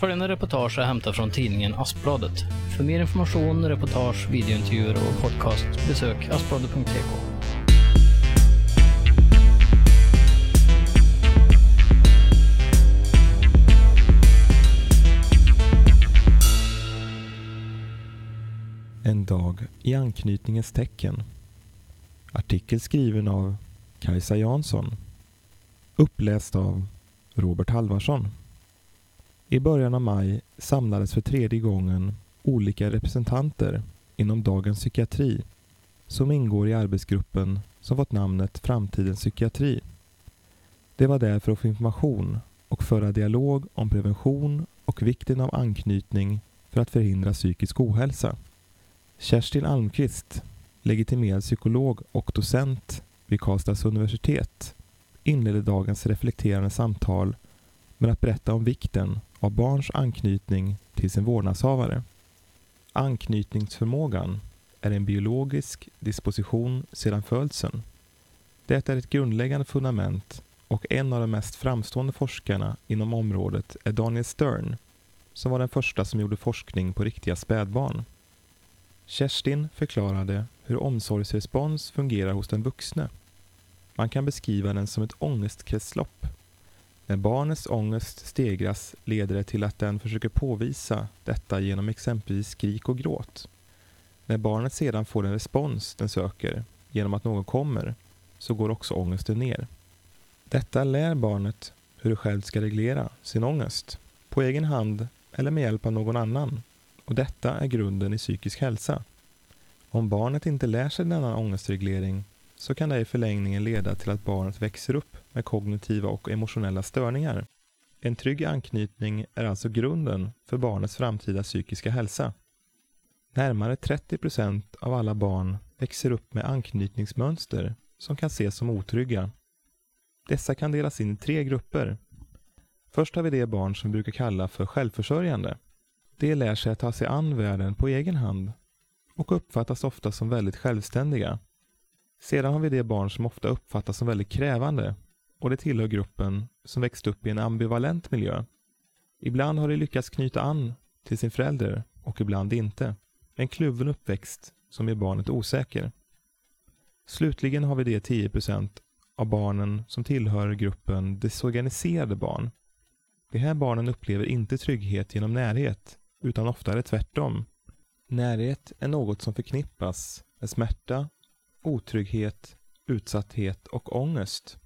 Följande reportage är hämtat från tidningen Aspbladet. För mer information, reportage, videointervjuer och podcast besök aspbladet.tk. En dag i anknytningens tecken. Artikel skriven av Kajsa Jansson. Uppläst av Robert Halvarsson. I början av maj samlades för tredje gången olika representanter inom dagens psykiatri som ingår i arbetsgruppen som fått namnet Framtidens psykiatri. Det var där för att få information och föra dialog om prevention och vikten av anknytning för att förhindra psykisk ohälsa. Kerstin Almqvist, legitimerad psykolog och docent vid Karlstads universitet, inledde dagens reflekterande samtal med att berätta om vikten av barns anknytning till sin vårdnadshavare. Anknytningsförmågan är en biologisk disposition sedan födseln. Det är ett grundläggande fundament och en av de mest framstående forskarna inom området är Daniel Stern, som var den första som gjorde forskning på riktiga spädbarn. Kerstin förklarade hur omsorgsrespons fungerar hos den vuxne. Man kan beskriva den som ett ångestkretslopp. När barnets ångest stegras leder det till att den försöker påvisa detta genom exempelvis skrik och gråt. När barnet sedan får den respons den söker genom att någon kommer så går också ångesten ner. Detta lär barnet hur det själv ska reglera sin ångest, på egen hand eller med hjälp av någon annan. Och detta är grunden i psykisk hälsa. Om barnet inte lär sig denna ångestreglering så kan det i förlängningen leda till att barnet växer upp med kognitiva och emotionella störningar. En trygg anknytning är alltså grunden för barnets framtida psykiska hälsa. Närmare 30 procent av alla barn växer upp med anknytningsmönster som kan ses som otrygga. Dessa kan delas in i tre grupper. Först har vi de barn som vi brukar kalla för självförsörjande. De lär sig att ta sig an världen på egen hand och uppfattas ofta som väldigt självständiga. Sedan har vi de barn som ofta uppfattas som väldigt krävande och det tillhör gruppen som växt upp i en ambivalent miljö. Ibland har de lyckats knyta an till sin förälder och ibland inte. En kluven uppväxt som gör barnet osäker. Slutligen har vi de 10% av barnen som tillhör gruppen desorganiserade barn. De här barnen upplever inte trygghet genom närhet, utan oftare tvärtom. Närhet är något som förknippas med smärta, otrygghet, utsatthet och ångest.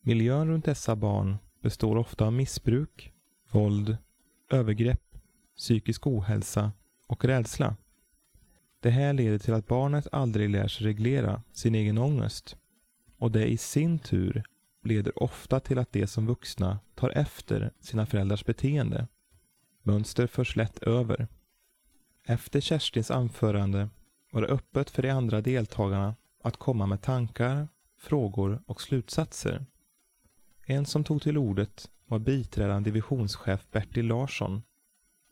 Miljön runt dessa barn består ofta av missbruk, våld, övergrepp, psykisk ohälsa och rädsla. Det här leder till att barnet aldrig lär sig reglera sin egen ångest och det i sin tur leder ofta till att de som vuxna tar efter sina föräldrars beteende. Mönster förs lätt över. Efter Kerstins anförande var det öppet för de andra deltagarna att komma med tankar, frågor och slutsatser. En som tog till ordet var biträdande divisionschef Bertil Larsson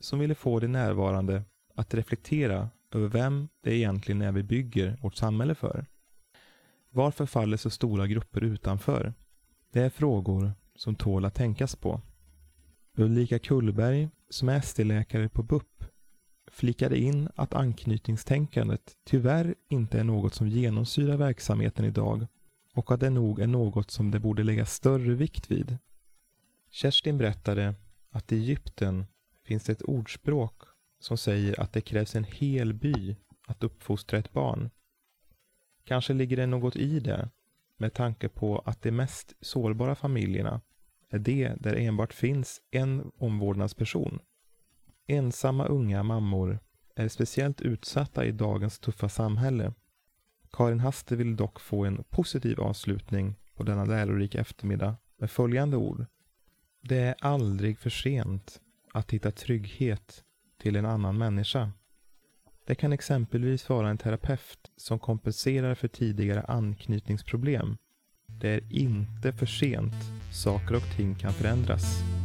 som ville få de närvarande att reflektera över vem det egentligen är vi bygger vårt samhälle för. Varför faller så stora grupper utanför? Det är frågor som tål att tänkas på. Ulrika Kullberg, som är ST-läkare på BUP, flikade in att anknytningstänkandet tyvärr inte är något som genomsyrar verksamheten idag och att det nog är något som det borde lägga större vikt vid. Kerstin berättade att i Egypten finns det ett ordspråk som säger att det krävs en hel by att uppfostra ett barn. Kanske ligger det något i det med tanke på att de mest sårbara familjerna är de där enbart finns en omvårdnadsperson. Ensamma unga mammor är speciellt utsatta i dagens tuffa samhälle. Karin Haster vill dock få en positiv avslutning på denna lärorika eftermiddag med följande ord. Det är aldrig för sent att hitta trygghet till en annan människa. Det kan exempelvis vara en terapeut som kompenserar för tidigare anknytningsproblem. Det är inte för sent. Saker och ting kan förändras.